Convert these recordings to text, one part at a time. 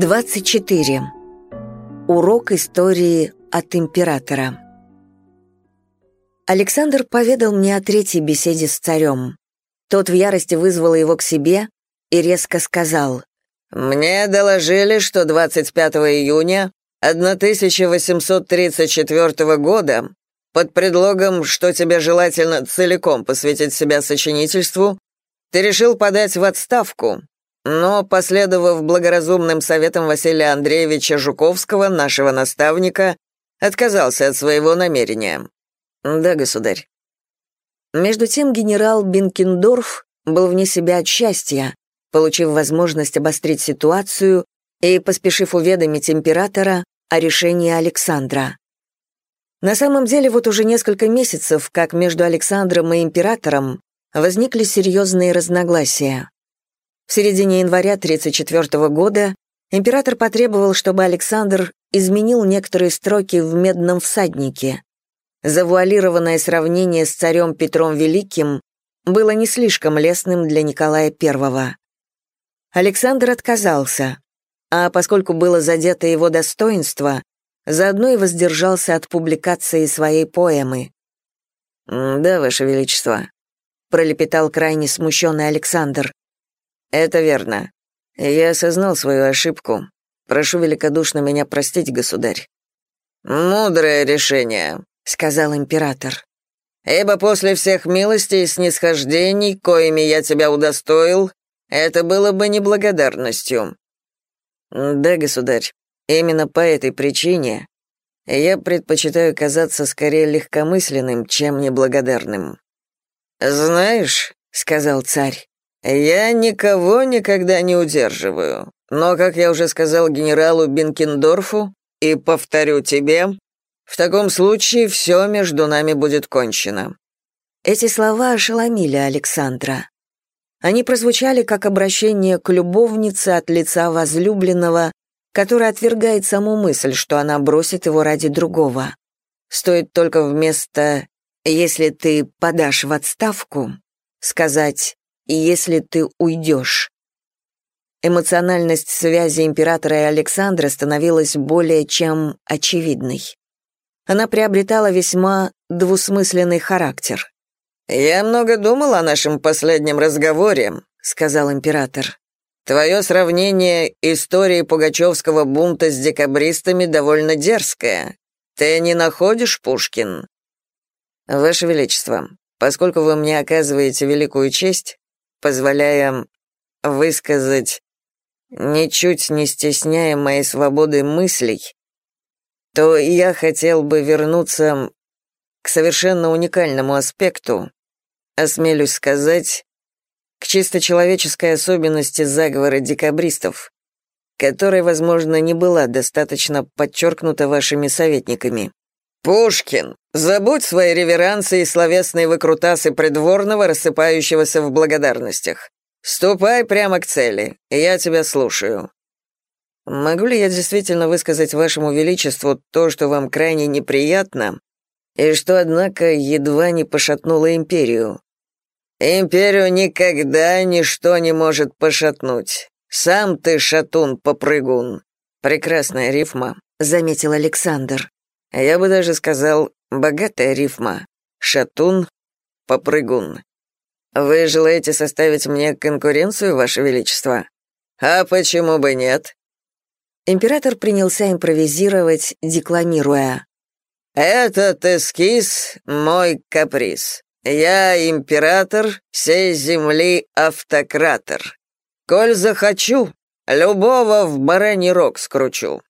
24. Урок истории от императора. Александр поведал мне о третьей беседе с царем. Тот в ярости вызвал его к себе и резко сказал. «Мне доложили, что 25 июня 1834 года под предлогом, что тебе желательно целиком посвятить себя сочинительству, ты решил подать в отставку, но, последовав благоразумным советам Василия Андреевича Жуковского, нашего наставника, отказался от своего намерения. Да, государь. Между тем генерал Бинкендорф был вне себя от счастья, получив возможность обострить ситуацию и поспешив уведомить императора о решении Александра. На самом деле вот уже несколько месяцев, как между Александром и императором возникли серьезные разногласия. В середине января 1934 года император потребовал, чтобы Александр изменил некоторые строки в «Медном всаднике». Завуалированное сравнение с царем Петром Великим было не слишком лестным для Николая I. Александр отказался, а поскольку было задето его достоинство, заодно и воздержался от публикации своей поэмы. «Да, Ваше Величество», — пролепетал крайне смущенный Александр. «Это верно. Я осознал свою ошибку. Прошу великодушно меня простить, государь». «Мудрое решение», — сказал император. «Ибо после всех милостей и снисхождений, коими я тебя удостоил, это было бы неблагодарностью». «Да, государь, именно по этой причине я предпочитаю казаться скорее легкомысленным, чем неблагодарным». «Знаешь», — сказал царь, «Я никого никогда не удерживаю, но, как я уже сказал генералу Бинкендорфу, и повторю тебе, в таком случае все между нами будет кончено». Эти слова ошеломили Александра. Они прозвучали как обращение к любовнице от лица возлюбленного, который отвергает саму мысль, что она бросит его ради другого. Стоит только вместо «если ты подашь в отставку» сказать если ты уйдешь. Эмоциональность связи императора и Александра становилась более чем очевидной. Она приобретала весьма двусмысленный характер. «Я много думал о нашем последнем разговоре», — сказал император. «Твое сравнение истории Пугачевского бунта с декабристами довольно дерзкое. Ты не находишь, Пушкин?» «Ваше Величество, поскольку вы мне оказываете великую честь, позволяя высказать, ничуть не стесняя моей свободы мыслей, то я хотел бы вернуться к совершенно уникальному аспекту, осмелюсь сказать, к чисто человеческой особенности заговора декабристов, которая, возможно, не была достаточно подчеркнута вашими советниками. «Пушкин, забудь свои реверансы и словесные выкрутасы придворного, рассыпающегося в благодарностях. Ступай прямо к цели, я тебя слушаю». «Могу ли я действительно высказать вашему величеству то, что вам крайне неприятно, и что, однако, едва не пошатнуло империю?» «Империю никогда ничто не может пошатнуть. Сам ты шатун-попрыгун». «Прекрасная рифма», — заметил Александр. Я бы даже сказал, богатая рифма. Шатун, попрыгун. Вы желаете составить мне конкуренцию, Ваше Величество? А почему бы нет? Император принялся импровизировать, декламируя. «Этот эскиз — мой каприз. Я император сей земли автократор. Коль захочу, любого в бараний рог скручу.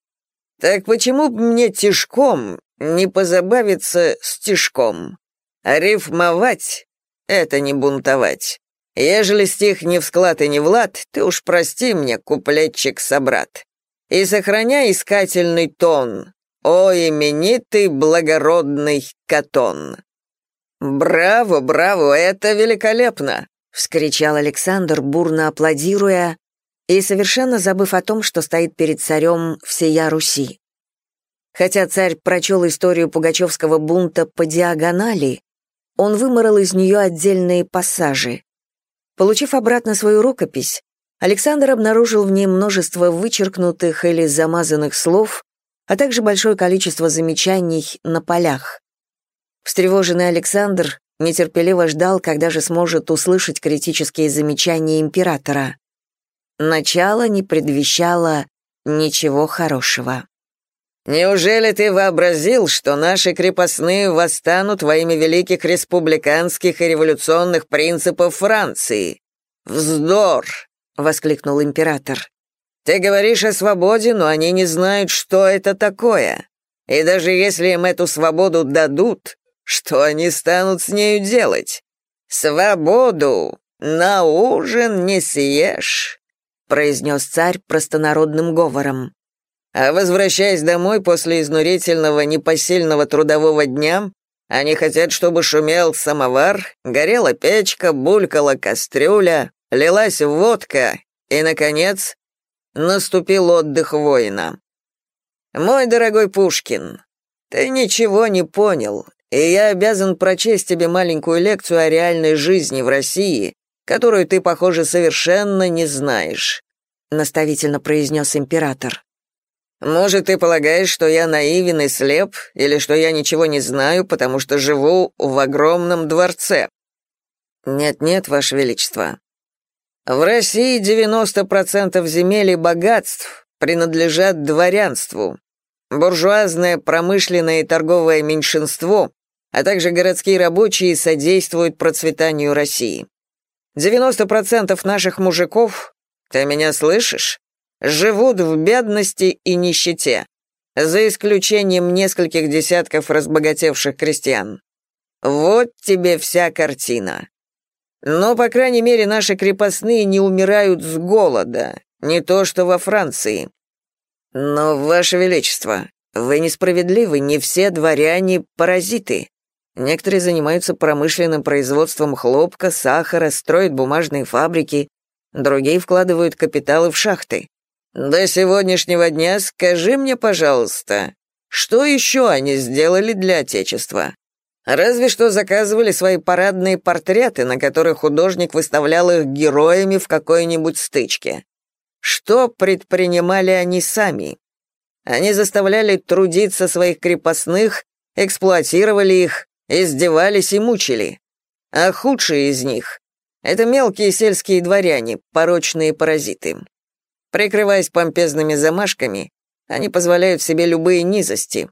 Так почему б мне тишком не позабавиться стишком? Рифмовать — это не бунтовать. Ежели стих не в склад и не в лад, ты уж прости мне, куплетчик-собрат. И сохраняй искательный тон, о именитый благородный Катон. «Браво, браво, это великолепно!» — вскричал Александр, бурно аплодируя, и совершенно забыв о том, что стоит перед царем всея Руси. Хотя царь прочел историю пугачевского бунта по диагонали, он выморал из нее отдельные пассажи. Получив обратно свою рукопись, Александр обнаружил в ней множество вычеркнутых или замазанных слов, а также большое количество замечаний на полях. Встревоженный Александр нетерпеливо ждал, когда же сможет услышать критические замечания императора. Начало не предвещало ничего хорошего. «Неужели ты вообразил, что наши крепостные восстанут во имя великих республиканских и революционных принципов Франции? Вздор! — воскликнул император. «Ты говоришь о свободе, но они не знают, что это такое. И даже если им эту свободу дадут, что они станут с нею делать? Свободу на ужин не съешь», — произнес царь простонародным говором. «А возвращаясь домой после изнурительного непосильного трудового дня, они хотят, чтобы шумел самовар, горела печка, булькала кастрюля, лилась водка, и, наконец, наступил отдых воина. «Мой дорогой Пушкин, ты ничего не понял, и я обязан прочесть тебе маленькую лекцию о реальной жизни в России, которую ты, похоже, совершенно не знаешь», наставительно произнес император. «Может, ты полагаешь, что я наивен и слеп, или что я ничего не знаю, потому что живу в огромном дворце?» «Нет-нет, Ваше Величество, в России 90% земель и богатств принадлежат дворянству. Буржуазное, промышленное и торговое меньшинство, а также городские рабочие содействуют процветанию России. 90% наших мужиков, ты меня слышишь, живут в бедности и нищете, за исключением нескольких десятков разбогатевших крестьян. Вот тебе вся картина. Но, по крайней мере, наши крепостные не умирают с голода, не то что во Франции. Но, Ваше Величество, вы несправедливы, не все дворяне — паразиты. Некоторые занимаются промышленным производством хлопка, сахара, строят бумажные фабрики, другие вкладывают капиталы в шахты. До сегодняшнего дня скажи мне, пожалуйста, что еще они сделали для Отечества? Разве что заказывали свои парадные портреты, на которых художник выставлял их героями в какой-нибудь стычке. Что предпринимали они сами? Они заставляли трудиться своих крепостных, эксплуатировали их, издевались и мучили. А худшие из них — это мелкие сельские дворяне, порочные паразиты. Прикрываясь помпезными замашками, они позволяют себе любые низости,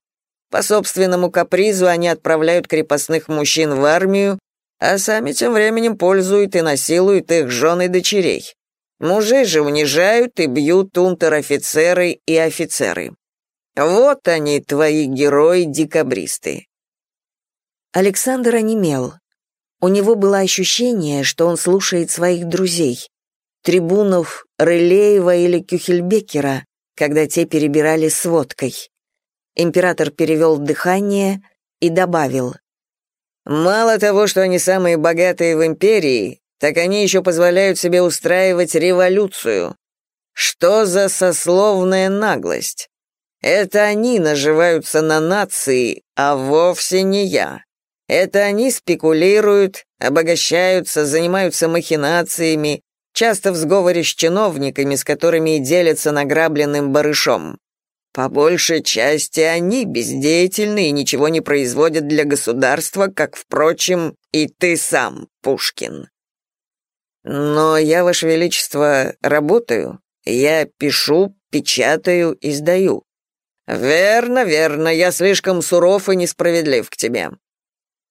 по собственному капризу они отправляют крепостных мужчин в армию, а сами тем временем пользуют и насилуют их жен и дочерей. Мужей же унижают и бьют унтер-офицеры и офицеры. Вот они, твои герои-декабристы. Александр онемел. У него было ощущение, что он слушает своих друзей, трибунов Рылеева или Кюхельбекера, когда те перебирали сводкой. Император перевел дыхание и добавил. «Мало того, что они самые богатые в империи, так они еще позволяют себе устраивать революцию. Что за сословная наглость? Это они наживаются на нации, а вовсе не я. Это они спекулируют, обогащаются, занимаются махинациями, часто в сговоре с чиновниками, с которыми и делятся награбленным барышом. По большей части они бездеятельны и ничего не производят для государства, как, впрочем, и ты сам, Пушкин. Но я, Ваше Величество, работаю. Я пишу, печатаю, издаю. Верно, верно, я слишком суров и несправедлив к тебе.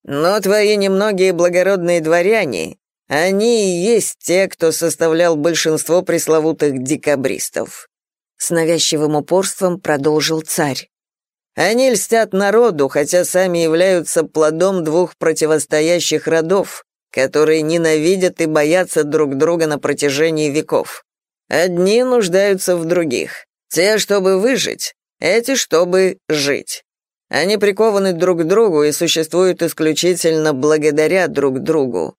Но твои немногие благородные дворяне, они и есть те, кто составлял большинство пресловутых декабристов. С навязчивым упорством продолжил царь. Они льстят народу, хотя сами являются плодом двух противостоящих родов, которые ненавидят и боятся друг друга на протяжении веков. Одни нуждаются в других. Те, чтобы выжить, эти, чтобы жить. Они прикованы друг к другу и существуют исключительно благодаря друг другу.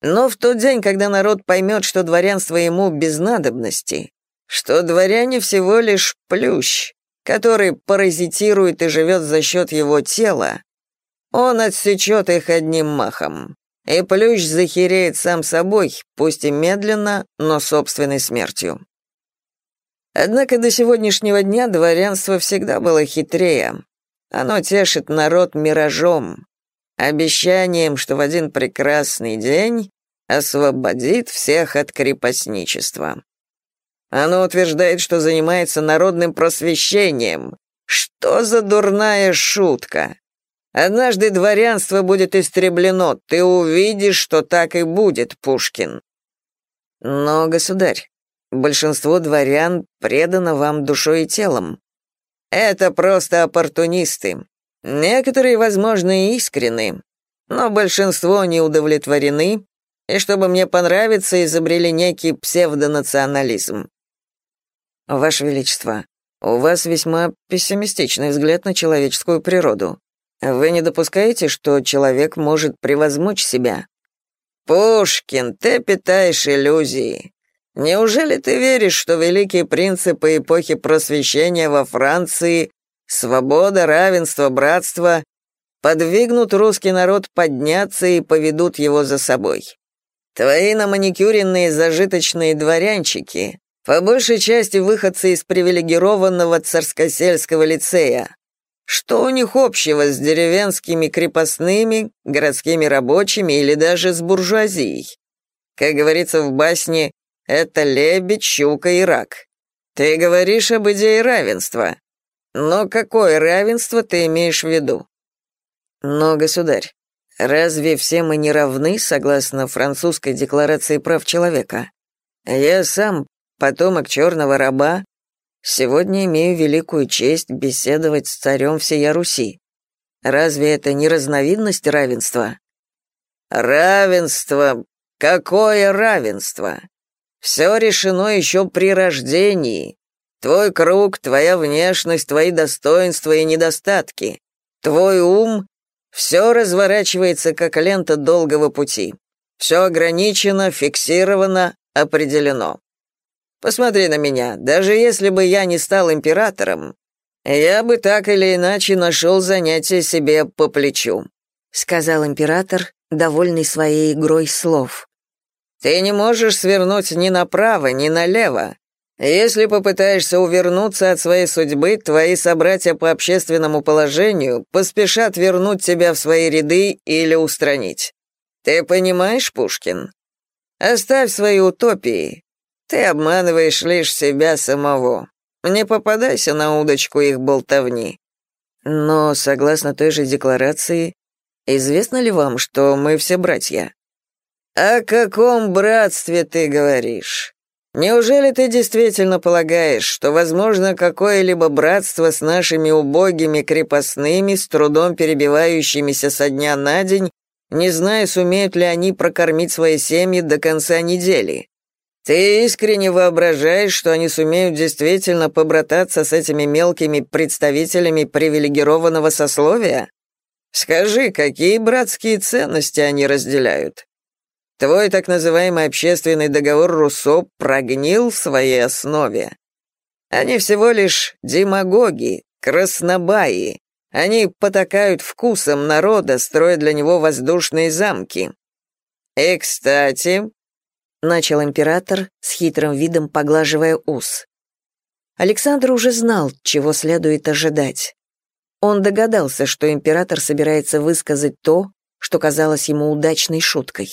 Но в тот день, когда народ поймет, что дворянство ему без надобности, что дворяне всего лишь плющ, который паразитирует и живет за счет его тела, он отсечет их одним махом. и плющ захереет сам собой, пусть и медленно, но собственной смертью. Однако до сегодняшнего дня дворянство всегда было хитрее. Оно тешит народ миражом, обещанием, что в один прекрасный день освободит всех от крепостничества. Оно утверждает, что занимается народным просвещением. Что за дурная шутка? Однажды дворянство будет истреблено, ты увидишь, что так и будет, Пушкин. Но, государь, большинство дворян предано вам душой и телом. Это просто оппортунисты. Некоторые, возможно, и искренны, но большинство не удовлетворены, и чтобы мне понравиться, изобрели некий псевдонационализм. Ваше Величество, у вас весьма пессимистичный взгляд на человеческую природу. Вы не допускаете, что человек может превозмочь себя? Пушкин, ты питаешь иллюзии. Неужели ты веришь, что великие принципы эпохи просвещения во Франции свобода, равенство, братство подвигнут русский народ подняться и поведут его за собой? Твои наманикюренные зажиточные дворянчики по большей части выходцы из привилегированного царскосельского лицея. Что у них общего с деревенскими крепостными, городскими рабочими или даже с буржуазией? Как говорится в басне, это лебедь, щука и рак. Ты говоришь об идее равенства. Но какое равенство ты имеешь в виду? Но, государь, разве все мы не равны, согласно французской декларации прав человека? Я сам потомок черного раба, сегодня имею великую честь беседовать с царем всея Руси. Разве это не разновидность равенства? Равенство? Какое равенство? Все решено еще при рождении. Твой круг, твоя внешность, твои достоинства и недостатки, твой ум — все разворачивается, как лента долгого пути. Все ограничено, фиксировано, определено. Посмотри на меня, даже если бы я не стал императором, я бы так или иначе нашел занятие себе по плечу», сказал император, довольный своей игрой слов. «Ты не можешь свернуть ни направо, ни налево. Если попытаешься увернуться от своей судьбы, твои собратья по общественному положению поспешат вернуть тебя в свои ряды или устранить. Ты понимаешь, Пушкин? Оставь свои утопии, ты обманываешь лишь себя самого. Не попадайся на удочку их болтовни. Но, согласно той же декларации, известно ли вам, что мы все братья? О каком братстве ты говоришь? Неужели ты действительно полагаешь, что возможно какое-либо братство с нашими убогими крепостными, с трудом перебивающимися со дня на день, не зная, сумеют ли они прокормить свои семьи до конца недели? Ты искренне воображаешь, что они сумеют действительно побрататься с этими мелкими представителями привилегированного сословия? Скажи, какие братские ценности они разделяют? Твой так называемый общественный договор Руссо прогнил в своей основе. Они всего лишь демагоги, краснобаи. Они потакают вкусом народа, строя для него воздушные замки. И, кстати, начал император с хитрым видом поглаживая ус. Александр уже знал, чего следует ожидать. Он догадался, что император собирается высказать то, что казалось ему удачной шуткой.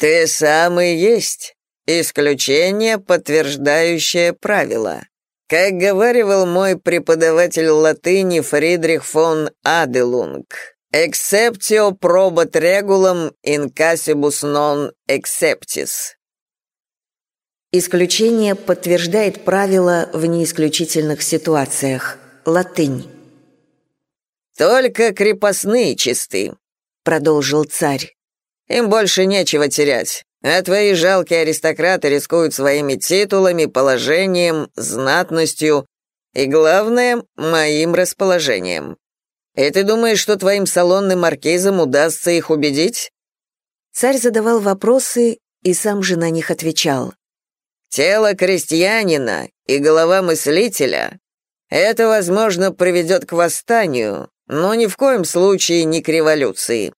«Ты сам и есть исключение, подтверждающее правило», как говаривал мой преподаватель латыни Фридрих фон Аделунг, «exceptio probat regulam in casibus non exceptis». Исключение подтверждает правило в неисключительных ситуациях. Латынь. «Только крепостные чисты», — продолжил царь. «Им больше нечего терять, а твои жалкие аристократы рискуют своими титулами, положением, знатностью и, главное, моим расположением. И ты думаешь, что твоим салонным маркизам удастся их убедить?» Царь задавал вопросы и сам же на них отвечал. Тело крестьянина и голова мыслителя — это, возможно, приведет к восстанию, но ни в коем случае не к революции.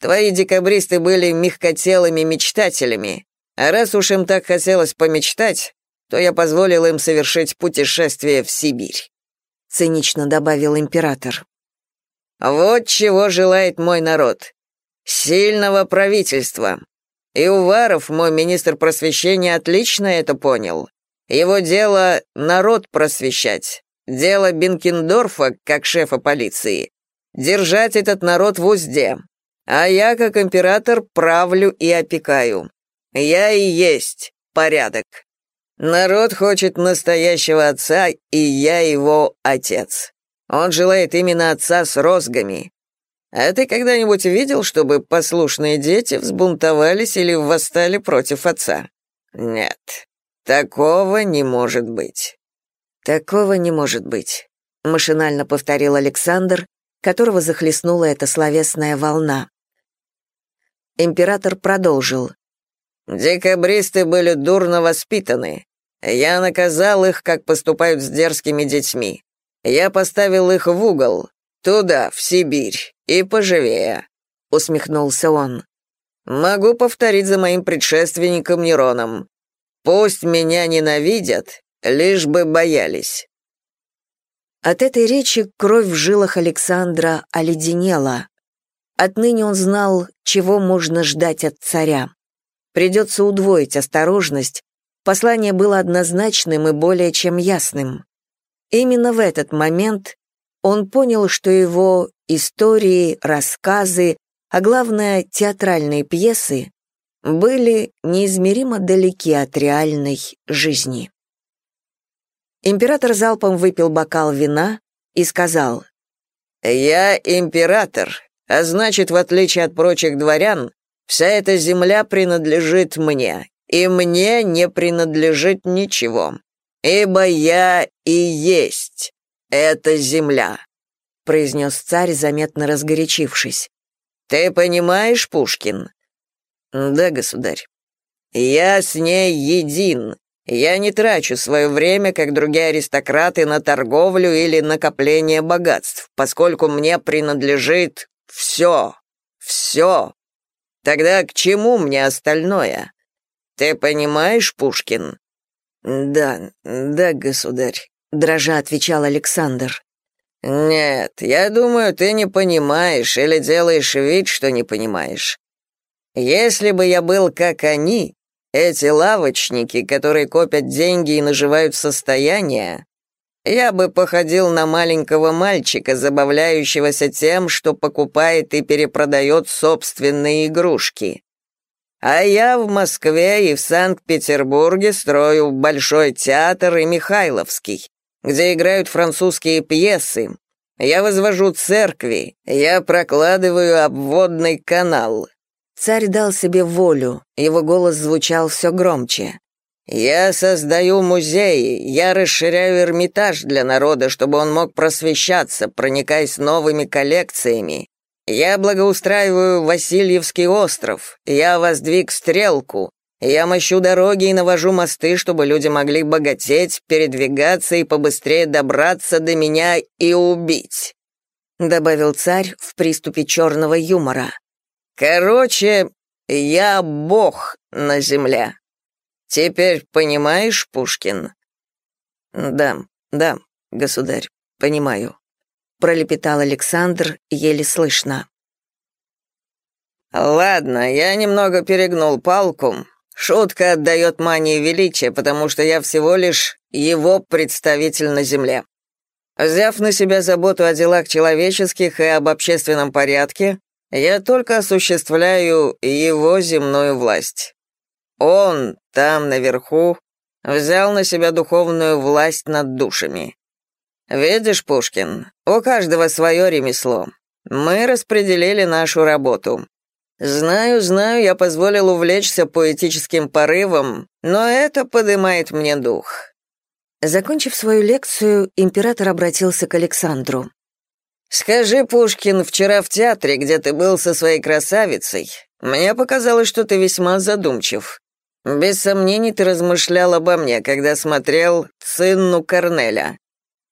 Твои декабристы были мягкотелыми мечтателями, а раз уж им так хотелось помечтать, то я позволил им совершить путешествие в Сибирь», — цинично добавил император. «Вот чего желает мой народ. Сильного правительства. И Уваров, мой министр просвещения, отлично это понял. Его дело — народ просвещать. Дело Бенкендорфа, как шефа полиции, держать этот народ в узде. А я, как император, правлю и опекаю. Я и есть порядок. Народ хочет настоящего отца, и я его отец. Он желает именно отца с розгами. А ты когда-нибудь видел, чтобы послушные дети взбунтовались или восстали против отца? Нет, такого не может быть. Такого не может быть, машинально повторил Александр, которого захлестнула эта словесная волна. Император продолжил. Декабристы были дурно воспитаны. Я наказал их, как поступают с дерзкими детьми. Я поставил их в угол, туда, в Сибирь, и поживее», — усмехнулся он. «Могу повторить за моим предшественником Нероном. Пусть меня ненавидят, лишь бы боялись». От этой речи кровь в жилах Александра оледенела. Отныне он знал, чего можно ждать от царя. Придется удвоить осторожность, послание было однозначным и более чем ясным. Именно в этот момент он понял, что его истории, рассказы, а главное, театральные пьесы были неизмеримо далеки от реальной жизни. Император залпом выпил бокал вина и сказал, «Я император, а значит, в отличие от прочих дворян, Вся эта земля принадлежит мне, и мне не принадлежит ничего, ибо я и есть эта земля», — произнес царь, заметно разгорячившись. «Ты понимаешь, Пушкин?» «Да, государь». «Я с ней един. Я не трачу свое время, как другие аристократы, на торговлю или накопление богатств, поскольку мне принадлежит все, все, Тогда к чему мне остальное? Ты понимаешь, Пушкин? Да, да, государь, дрожа отвечал Александр. Нет, я думаю, ты не понимаешь или делаешь вид, что не понимаешь. Если бы я был как они, эти лавочники, которые копят деньги и наживают состояние, я бы походил на маленького мальчика, забавляющегося тем, что покупает и перепродает собственные игрушки. А я в Москве и в Санкт-Петербурге строю Большой театр и Михайловский, где играют французские пьесы. Я возвожу церкви, я прокладываю обводный канал. Царь дал себе волю, его голос звучал все громче. Я создаю музеи, я расширяю Эрмитаж для народа, чтобы он мог просвещаться, проникаясь новыми коллекциями. Я благоустраиваю Васильевский остров, я воздвиг стрелку, я мощу дороги и навожу мосты, чтобы люди могли богатеть, передвигаться и побыстрее добраться до меня и убить», — добавил царь в приступе черного юмора. «Короче, я бог на земле». Теперь понимаешь, Пушкин? Да, да, государь, понимаю, пролепетал Александр еле слышно. Ладно, я немного перегнул палку. Шутка отдает мании величия, потому что я всего лишь его представитель на земле. Взяв на себя заботу о делах человеческих и об общественном порядке, я только осуществляю его земную власть. Он, там, наверху, взял на себя духовную власть над душами. Видишь, Пушкин, у каждого свое ремесло. Мы распределили нашу работу. Знаю, знаю, я позволил увлечься поэтическим порывом, но это поднимает мне дух. Закончив свою лекцию, император обратился к Александру. «Скажи, Пушкин, вчера в театре, где ты был со своей красавицей, мне показалось, что ты весьма задумчив. Без сомнений ты размышлял обо мне, когда смотрел «Цинну Корнеля».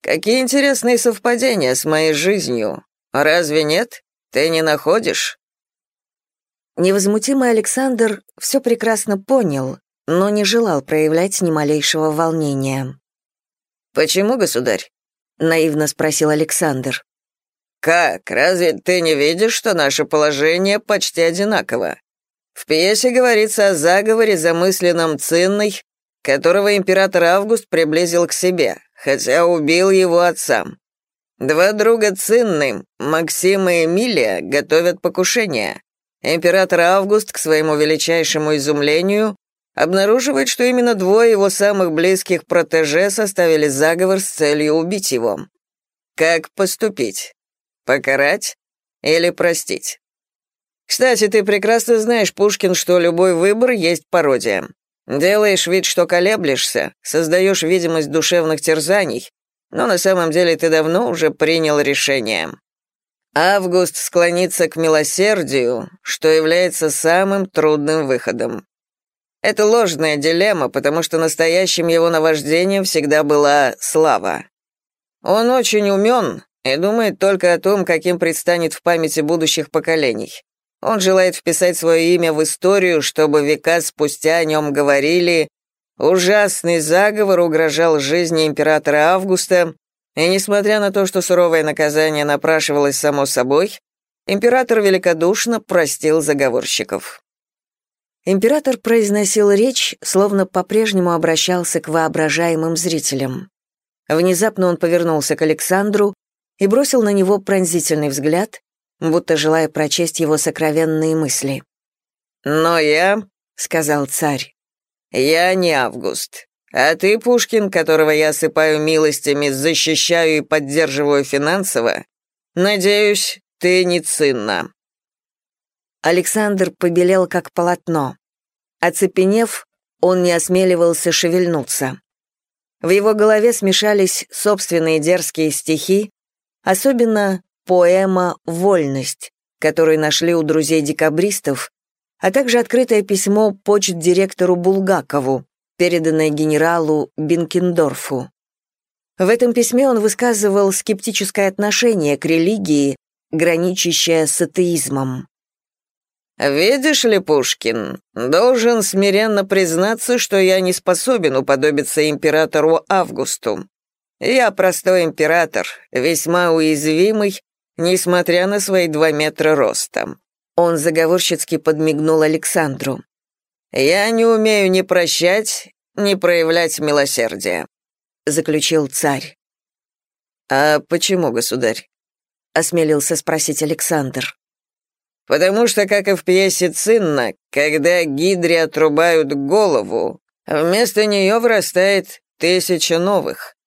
Какие интересные совпадения с моей жизнью. Разве нет? Ты не находишь? Невозмутимый Александр все прекрасно понял, но не желал проявлять ни малейшего волнения. «Почему, государь?» — наивно спросил Александр. «Как? Разве ты не видишь, что наше положение почти одинаково? В пьесе говорится о заговоре, замысленном Цинной, которого император Август приблизил к себе, хотя убил его отцам. Два друга Цинны, Максим и Эмилия, готовят покушение. Император Август, к своему величайшему изумлению, обнаруживает, что именно двое его самых близких протеже составили заговор с целью убить его. Как поступить? Покарать или простить? Кстати, ты прекрасно знаешь, Пушкин, что любой выбор есть пародия. Делаешь вид, что колеблешься, создаешь видимость душевных терзаний, но на самом деле ты давно уже принял решение. Август склонится к милосердию, что является самым трудным выходом. Это ложная дилемма, потому что настоящим его наваждением всегда была слава. Он очень умен и думает только о том, каким предстанет в памяти будущих поколений. Он желает вписать свое имя в историю, чтобы века спустя о нем говорили «Ужасный заговор угрожал жизни императора Августа, и несмотря на то, что суровое наказание напрашивалось само собой, император великодушно простил заговорщиков. Император произносил речь, словно по-прежнему обращался к воображаемым зрителям. Внезапно он повернулся к Александру и бросил на него пронзительный взгляд, будто желая прочесть его сокровенные мысли. «Но я», — сказал царь, — «я не Август. А ты, Пушкин, которого я осыпаю милостями, защищаю и поддерживаю финансово, надеюсь, ты не цинна». Александр побелел как полотно. Оцепенев, он не осмеливался шевельнуться. В его голове смешались собственные дерзкие стихи, особенно поэма «Вольность», которую нашли у друзей-декабристов, а также открытое письмо почт директору Булгакову, переданное генералу Бенкендорфу. В этом письме он высказывал скептическое отношение к религии, граничащее с атеизмом. «Видишь ли, Пушкин, должен смиренно признаться, что я не способен уподобиться императору Августу. Я простой император, весьма уязвимый, несмотря на свои два метра ростом». Он заговорщицки подмигнул Александру. «Я не умею ни прощать, ни проявлять милосердие», — заключил царь. «А почему, государь?» — осмелился спросить Александр. «Потому что, как и в пьесе Цинна, когда гидре отрубают голову, вместо нее вырастает тысяча новых.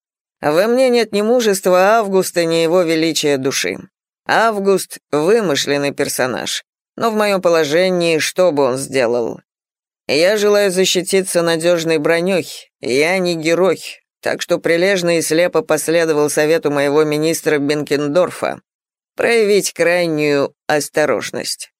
Во мне нет ни мужества Августа, ни его величия души. Август — вымышленный персонаж. Но в моем положении что бы он сделал? Я желаю защититься надежной броней. Я не герой, так что прилежно и слепо последовал совету моего министра Бенкендорфа проявить крайнюю осторожность.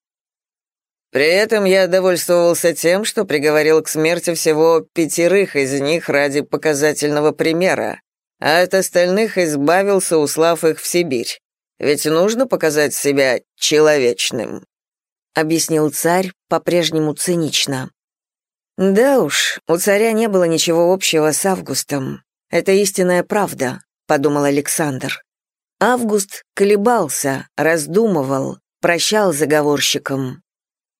При этом я довольствовался тем, что приговорил к смерти всего пятерых из них ради показательного примера, а от остальных избавился, услав их в Сибирь. Ведь нужно показать себя человечным», — объяснил царь по-прежнему цинично. Да уж, у царя не было ничего общего с Августом. Это истинная правда, подумал Александр. Август колебался, раздумывал, прощал заговорщикам.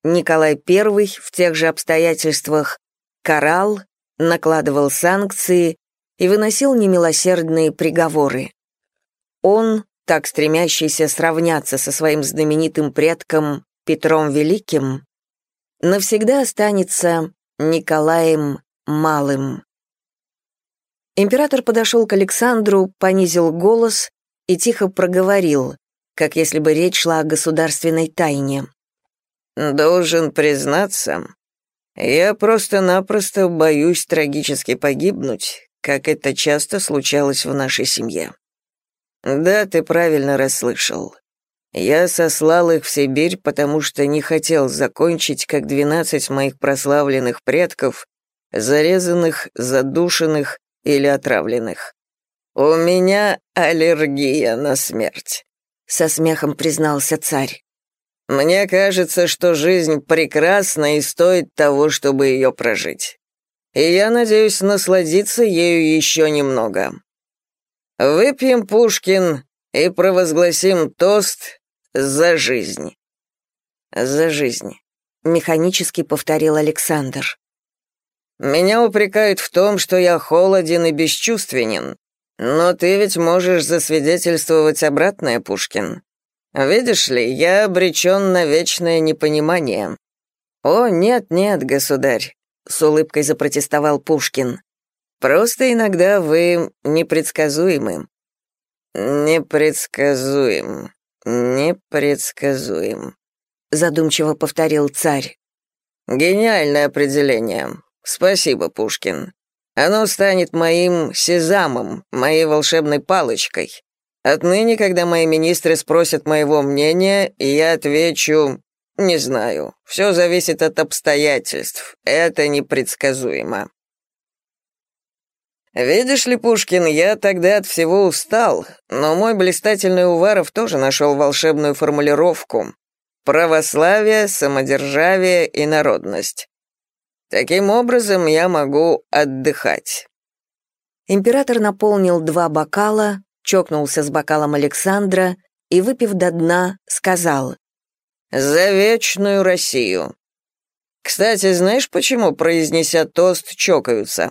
Николай I в тех же обстоятельствах карал, накладывал санкции и выносил немилосердные приговоры. Он, так стремящийся сравняться со своим знаменитым предком Петром Великим, навсегда останется Николаем Малым. Император подошел к Александру, понизил голос и тихо проговорил, как если бы речь шла о государственной тайне. «Должен признаться, я просто-напросто боюсь трагически погибнуть, как это часто случалось в нашей семье. Да, ты правильно расслышал. Я сослал их в Сибирь, потому что не хотел закончить, как двенадцать моих прославленных предков, зарезанных, задушенных или отравленных. У меня аллергия на смерть, со смехом признался царь. Мне кажется, что жизнь прекрасна и стоит того, чтобы ее прожить. И я надеюсь насладиться ею еще немного. Выпьем, Пушкин, и провозгласим тост за жизнь. За жизнь, механически повторил Александр. Меня упрекают в том, что я холоден и бесчувственен, но ты ведь можешь засвидетельствовать обратное, Пушкин. Видишь ли, я обречен на вечное непонимание. О, нет, нет, государь, с улыбкой запротестовал Пушкин. Просто иногда вы непредсказуемы. Непредсказуем, непредсказуем, задумчиво повторил царь. Гениальное определение. Спасибо, Пушкин. Оно станет моим сезамом, моей волшебной палочкой. Отныне, когда мои министры спросят моего мнения, я отвечу «не знаю». Все зависит от обстоятельств. Это непредсказуемо. Видишь ли, Пушкин, я тогда от всего устал, но мой блистательный Уваров тоже нашел волшебную формулировку. Православие, самодержавие и народность. Таким образом я могу отдыхать. Император наполнил два бокала, чокнулся с бокалом Александра и, выпив до дна, сказал «За вечную Россию». Кстати, знаешь, почему, произнеся тост, чокаются?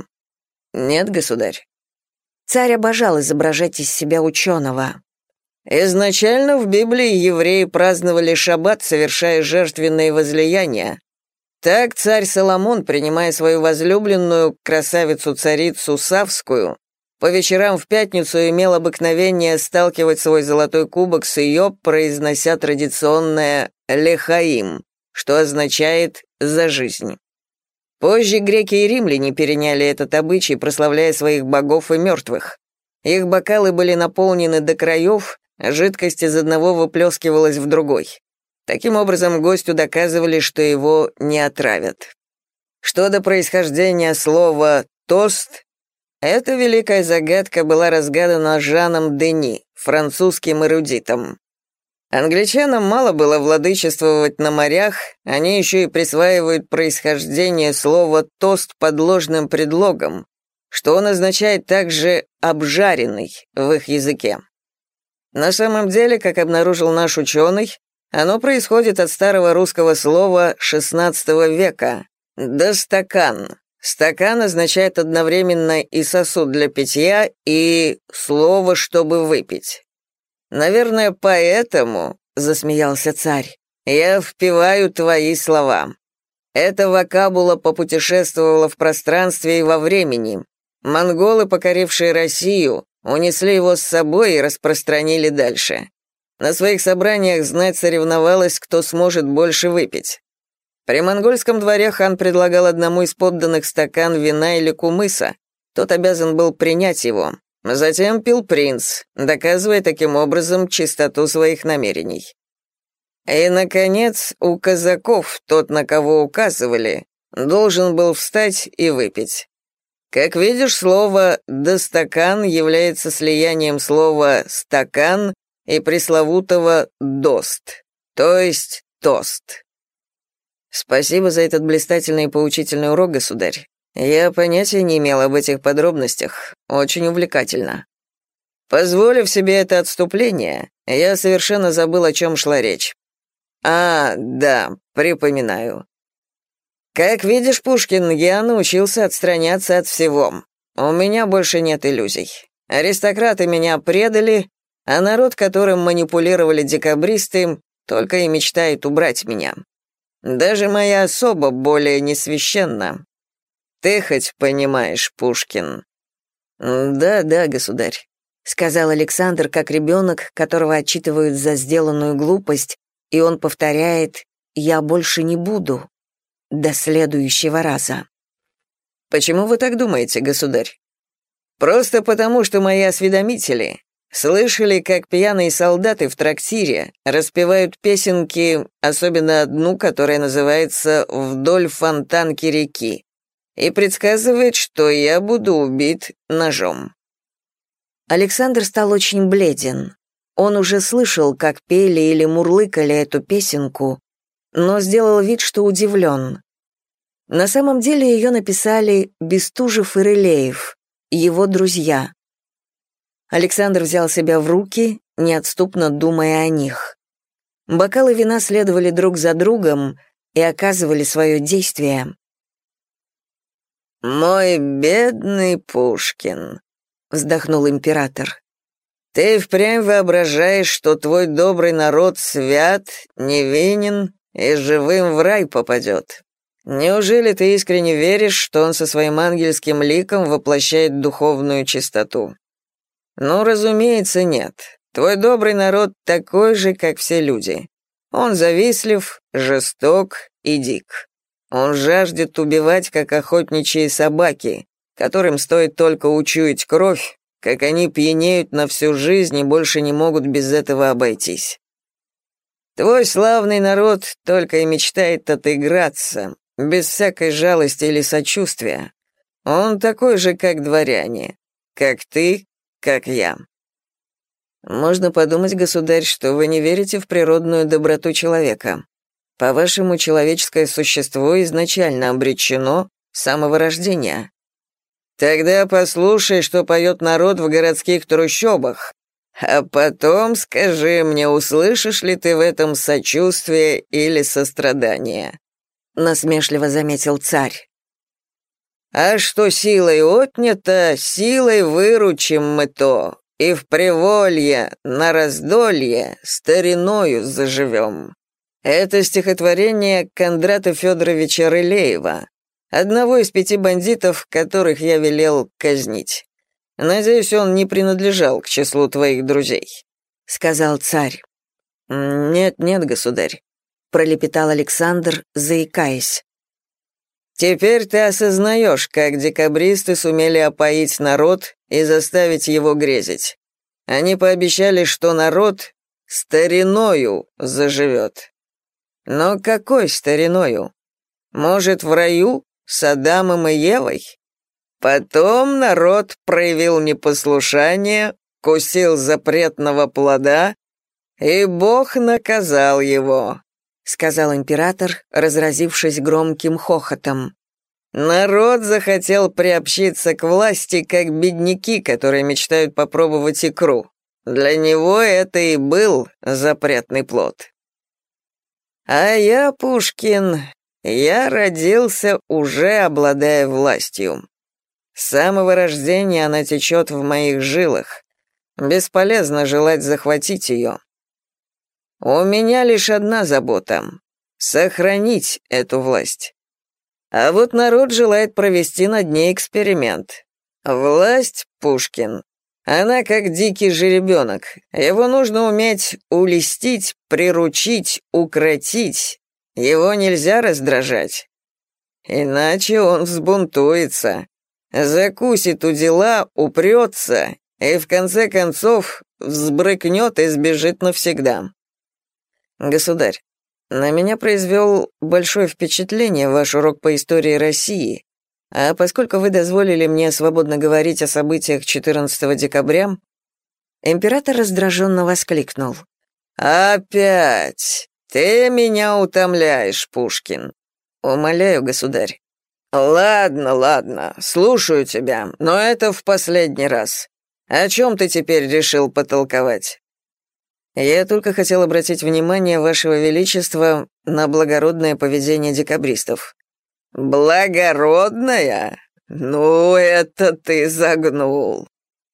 Нет, государь. Царь обожал изображать из себя ученого. Изначально в Библии евреи праздновали шаббат, совершая жертвенные возлияния, так царь Соломон, принимая свою возлюбленную, красавицу-царицу Савскую, по вечерам в пятницу имел обыкновение сталкивать свой золотой кубок с ее, произнося традиционное «лехаим», что означает «за жизнь». Позже греки и римляне переняли этот обычай, прославляя своих богов и мертвых. Их бокалы были наполнены до краев, жидкость из одного выплескивалась в другой. Таким образом, гостю доказывали, что его не отравят. Что до происхождения слова «тост», эта великая загадка была разгадана Жаном Дени, французским эрудитом. Англичанам мало было владычествовать на морях, они еще и присваивают происхождение слова «тост» под ложным предлогом, что он означает также «обжаренный» в их языке. На самом деле, как обнаружил наш ученый, оно происходит от старого русского слова XVI века «достакан». Стакан означает одновременно и сосуд для питья, и слово, чтобы выпить. Наверное, поэтому, — засмеялся царь, — я впиваю твои слова. Эта вокабула попутешествовала в пространстве и во времени. Монголы, покорившие Россию, унесли его с собой и распространили дальше. На своих собраниях знать соревновалась, кто сможет больше выпить. При монгольском дворе хан предлагал одному из подданных стакан вина или кумыса. Тот обязан был принять его. Затем пил принц, доказывая таким образом чистоту своих намерений. И, наконец, у казаков, тот, на кого указывали, должен был встать и выпить. Как видишь, слово «достакан» является слиянием слова «стакан» и пресловутого «дост», то есть «тост». Спасибо за этот блистательный и поучительный урок, государь. Я понятия не имел об этих подробностях. Очень увлекательно. Позволив себе это отступление, я совершенно забыл, о чем шла речь. А, да, припоминаю. Как видишь, Пушкин, я научился отстраняться от всего. У меня больше нет иллюзий. Аристократы меня предали, а народ, которым манипулировали декабристы, только и мечтает убрать меня. Даже моя особа более не священна. Ты хоть понимаешь, Пушкин? Да, да, государь, сказал Александр, как ребенок, которого отчитывают за сделанную глупость, и он повторяет «Я больше не буду» до следующего раза. Почему вы так думаете, государь? Просто потому, что мои осведомители Слышали, как пьяные солдаты в трактире распевают песенки, особенно одну, которая называется «Вдоль фонтанки реки», и предсказывает, что я буду убит ножом. Александр стал очень бледен. Он уже слышал, как пели или мурлыкали эту песенку, но сделал вид, что удивлен. На самом деле ее написали Бестужев и Рылеев, его друзья. Александр взял себя в руки, неотступно думая о них. Бокалы вина следовали друг за другом и оказывали свое действие. «Мой бедный Пушкин», — вздохнул император. «Ты впрямь воображаешь, что твой добрый народ свят, невинен и живым в рай попадет. Неужели ты искренне веришь, что он со своим ангельским ликом воплощает духовную чистоту? Ну, разумеется, нет. Твой добрый народ такой же, как все люди. Он завистлив, жесток и дик. Он жаждет убивать, как охотничьи собаки, которым стоит только учуять кровь, как они пьянеют на всю жизнь и больше не могут без этого обойтись. Твой славный народ только и мечтает отыграться, без всякой жалости или сочувствия. Он такой же, как дворяне, как ты, как я. Можно подумать, государь, что вы не верите в природную доброту человека. По-вашему, человеческое существо изначально обречено с самого рождения. Тогда послушай, что поет народ в городских трущобах, а потом скажи мне, услышишь ли ты в этом сочувствие или сострадание?» Насмешливо заметил царь. «А что силой отнято, силой выручим мы то, и в приволье, на раздолье, стариною заживем». Это стихотворение Кондрата Федоровича Рылеева, одного из пяти бандитов, которых я велел казнить. Надеюсь, он не принадлежал к числу твоих друзей», — сказал царь. «Нет, нет, государь», — пролепетал Александр, заикаясь. «Теперь ты осознаешь, как декабристы сумели опоить народ и заставить его грезить. Они пообещали, что народ стариною заживет. Но какой стариною? Может, в раю с Адамом и Евой? Потом народ проявил непослушание, кусил запретного плода, и Бог наказал его, сказал император, разразившись громким хохотом. Народ захотел приобщиться к власти, как бедняки, которые мечтают попробовать икру. Для него это и был запретный плод. А я, Пушкин, я родился, уже обладая властью. С самого рождения она течет в моих жилах. Бесполезно желать захватить ее. У меня лишь одна забота — сохранить эту власть. А вот народ желает провести над ней эксперимент. Власть, Пушкин, она как дикий жеребенок. Его нужно уметь улестить, приручить, укротить. Его нельзя раздражать. Иначе он взбунтуется, закусит у дела, упрется и в конце концов взбрыкнет и сбежит навсегда. Государь, на меня произвел большое впечатление ваш урок по истории России, а поскольку вы дозволили мне свободно говорить о событиях 14 декабря, император раздраженно воскликнул. «Опять! Ты меня утомляешь, Пушкин!» «Умоляю, государь». «Ладно, ладно, слушаю тебя, но это в последний раз. О чем ты теперь решил потолковать?» «Я только хотел обратить внимание Вашего Величества на благородное поведение декабристов. «Благородная? Ну, это ты загнул!»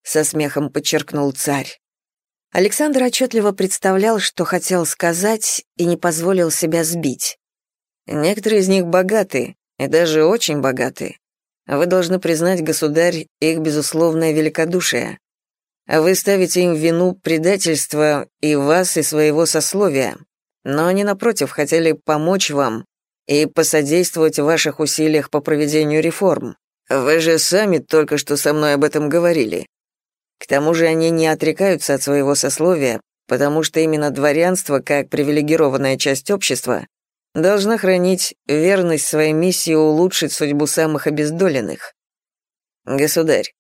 Со смехом подчеркнул царь. Александр отчетливо представлял, что хотел сказать, и не позволил себя сбить. Некоторые из них богаты, и даже очень богаты. Вы должны признать, государь, их безусловное великодушие. Вы ставите им вину предательства и вас, и своего сословия. Но они, напротив, хотели помочь вам и посодействовать в ваших усилиях по проведению реформ. Вы же сами только что со мной об этом говорили. К тому же они не отрекаются от своего сословия, потому что именно дворянство, как привилегированная часть общества, должна хранить верность своей миссии улучшить судьбу самых обездоленных. Государь,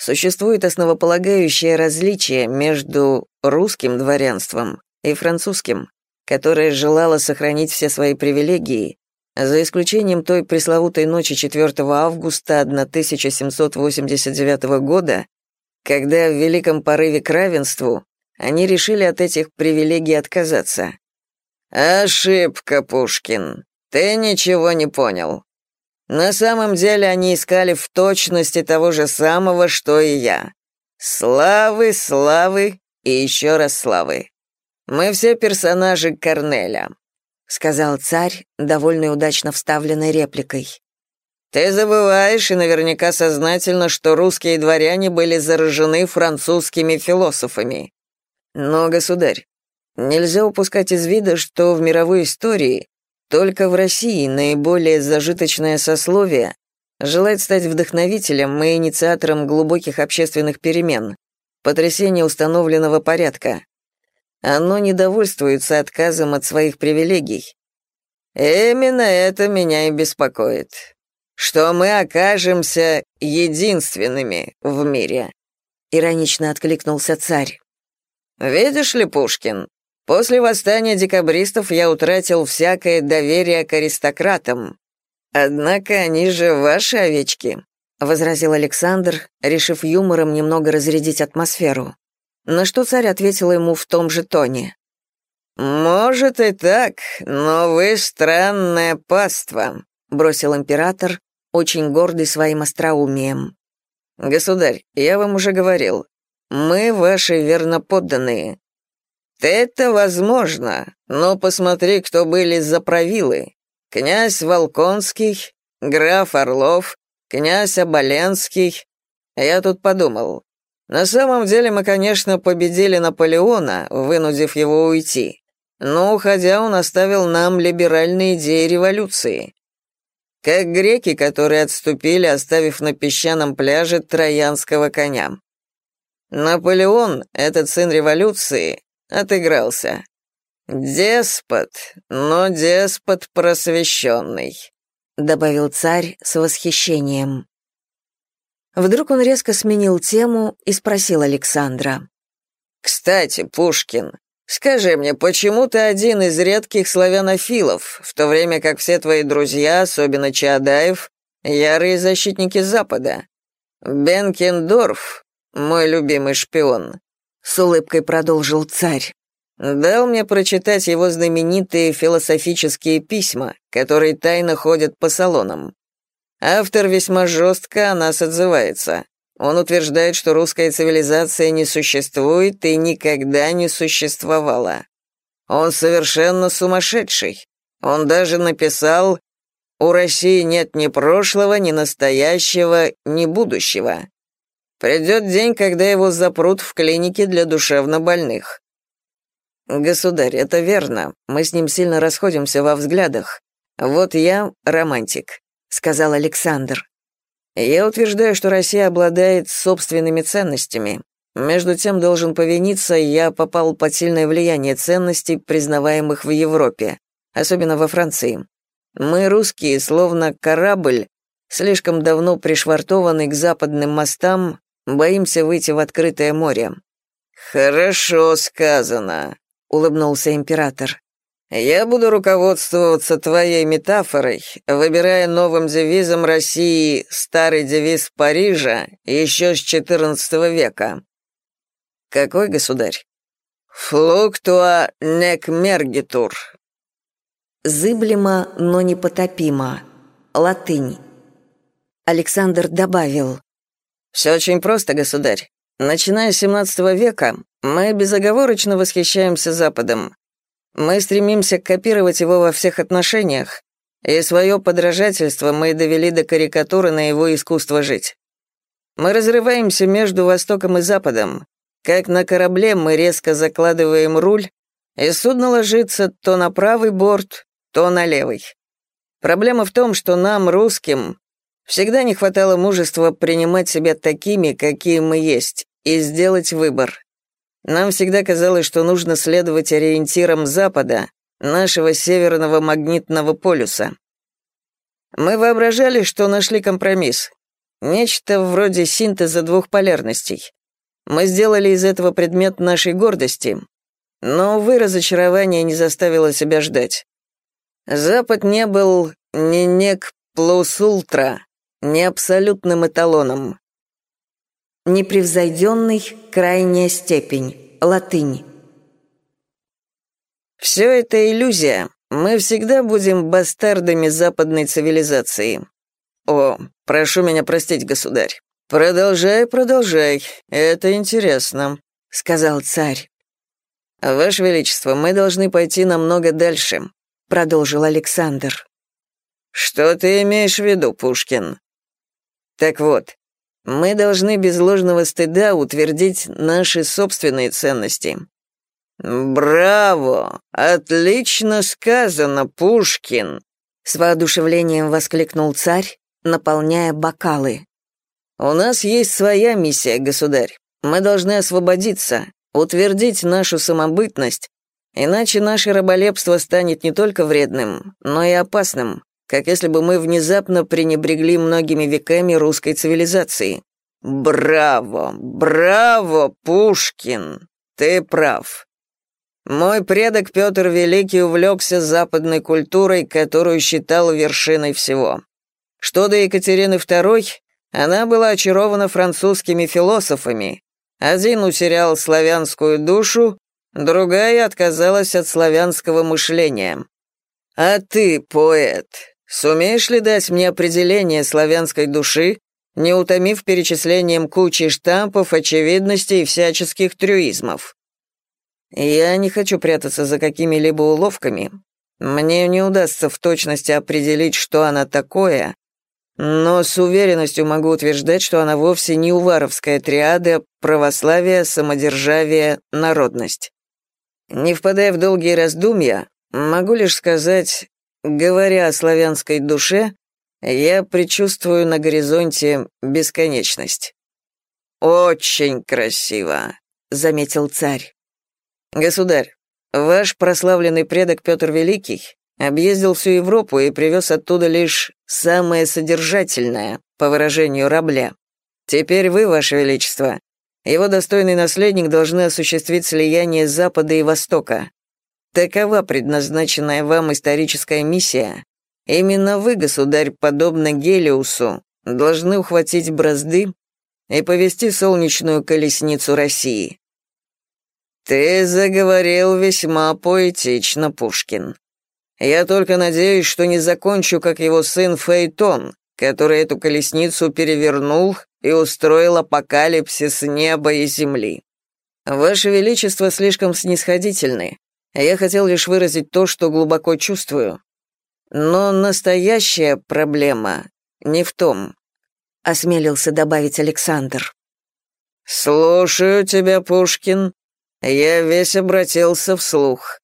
существует основополагающее различие между русским дворянством и французским, которое желало сохранить все свои привилегии, за исключением той пресловутой ночи 4 августа 1789 года, когда в великом порыве к равенству они решили от этих привилегий отказаться. «Ошибка, Пушкин. Ты ничего не понял. На самом деле они искали в точности того же самого, что и я. Славы, славы и еще раз славы. Мы все персонажи Корнеля», — сказал царь, довольный удачно вставленной репликой. «Ты забываешь, и наверняка сознательно, что русские дворяне были заражены французскими философами. Но, государь, нельзя упускать из вида, что в мировой истории только в России наиболее зажиточное сословие желает стать вдохновителем и инициатором глубоких общественных перемен, потрясения установленного порядка. Оно недовольствуется отказом от своих привилегий. Именно это меня и беспокоит. Что мы окажемся единственными в мире. Иронично откликнулся царь. Видишь ли, Пушкин, после восстания декабристов я утратил всякое доверие к аристократам. Однако они же ваши овечки, возразил Александр, решив юмором немного разрядить атмосферу. На что царь ответил ему в том же тоне. «Может и так, но вы странное паство», — бросил император, очень гордый своим остроумием. «Государь, я вам уже говорил, мы ваши верноподданные. Это возможно, но посмотри, кто были за правилы. Князь Волконский, граф Орлов, князь Оболенский. Я тут подумал. На самом деле мы, конечно, победили Наполеона, вынудив его уйти. Но, уходя, он оставил нам либеральные идеи революции. Как греки, которые отступили, оставив на песчаном пляже троянского коня. Наполеон, этот сын революции, отыгрался. Деспот, но деспот просвещенный», — добавил царь с восхищением. Вдруг он резко сменил тему и спросил Александра. «Кстати, Пушкин, скажи мне, почему ты один из редких славянофилов, в то время как все твои друзья, особенно Чаадаев, ярые защитники Запада? Бенкендорф, мой любимый шпион, с улыбкой продолжил царь. Дал мне прочитать его знаменитые философические письма, которые тайно ходят по салонам. Автор весьма жестко о нас отзывается. Он утверждает, что русская цивилизация не существует и никогда не существовала. Он совершенно сумасшедший. Он даже написал «У России нет ни прошлого, ни настоящего, ни будущего». Придет день, когда его запрут в клинике для душевнобольных. Государь, это верно. Мы с ним сильно расходимся во взглядах. Вот я романтик, сказал Александр. Я утверждаю, что Россия обладает собственными ценностями. Между тем, должен повиниться, я попал под сильное влияние ценностей, признаваемых в Европе, особенно во Франции. Мы, русские, словно корабль, слишком давно пришвартованный к западным мостам, Боимся выйти в открытое море». «Хорошо сказано», — улыбнулся император. «Я буду руководствоваться твоей метафорой, выбирая новым девизом России старый девиз Парижа еще с XIV века». «Какой, государь?» «Флуктуа нек мергитур». «Зыблемо, но непотопимо». Латынь. Александр добавил. Все очень просто, государь. Начиная с XVII века, мы безоговорочно восхищаемся Западом. Мы стремимся копировать его во всех отношениях, и свое подражательство мы довели до карикатуры на его искусство жить. Мы разрываемся между Востоком и Западом. Как на корабле мы резко закладываем руль, и судно ложится то на правый борт, то на левый. Проблема в том, что нам, русским, Всегда не хватало мужества принимать себя такими, какие мы есть, и сделать выбор. Нам всегда казалось, что нужно следовать ориентирам Запада, нашего северного магнитного полюса. Мы воображали, что нашли компромисс. Нечто вроде синтеза двух полярностей. Мы сделали из этого предмет нашей гордости, но, увы, разочарование не заставило себя ждать. Запад не был ни нек плюс ультра, ни абсолютным эталоном. Непревзойденный, крайняя степень, латынь. Все это иллюзия. Мы всегда будем бастардами западной цивилизации. О, прошу меня простить, государь. Продолжай, продолжай. Это интересно, сказал царь. Ваше величество, мы должны пойти намного дальше, продолжил Александр. Что ты имеешь в виду, Пушкин? Так вот, мы должны без ложного стыда утвердить наши собственные ценности. «Браво! Отлично сказано, Пушкин!» С воодушевлением воскликнул царь, наполняя бокалы. «У нас есть своя миссия, государь. Мы должны освободиться, утвердить нашу самобытность, иначе наше раболепство станет не только вредным, но и опасным, как если бы мы внезапно пренебрегли многими веками русской цивилизации. Браво! Браво, Пушкин! Ты прав. Мой предок Петр Великий увлекся западной культурой, которую считал вершиной всего. Что до Екатерины II, она была очарована французскими философами. Один утерял славянскую душу, другая отказалась от славянского мышления. А ты, поэт, сумеешь ли дать мне определение славянской души, не утомив перечислением кучи штампов, очевидностей и всяческих трюизмов? Я не хочу прятаться за какими-либо уловками. Мне не удастся в точности определить, что она такое, но с уверенностью могу утверждать, что она вовсе не уваровская триада православие, самодержавие, народность. Не впадая в долгие раздумья, могу лишь сказать, говоря о славянской душе, я предчувствую на горизонте бесконечность. «Очень красиво», — заметил царь. «Государь, ваш прославленный предок Петр Великий объездил всю Европу и привез оттуда лишь самое содержательное, по выражению Рабля. Теперь вы, ваше величество, его достойный наследник должны осуществить слияние Запада и Востока. Такова предназначенная вам историческая миссия. Именно вы, государь, подобно Гелиусу, должны ухватить бразды и повести солнечную колесницу России. «Ты заговорил весьма поэтично, Пушкин. Я только надеюсь, что не закончу, как его сын Фейтон, который эту колесницу перевернул и устроил апокалипсис неба и земли. Ваше Величество слишком снисходительны. Я хотел лишь выразить то, что глубоко чувствую. Но настоящая проблема не в том», — осмелился добавить Александр. «Слушаю тебя, Пушкин», я весь обратился вслух.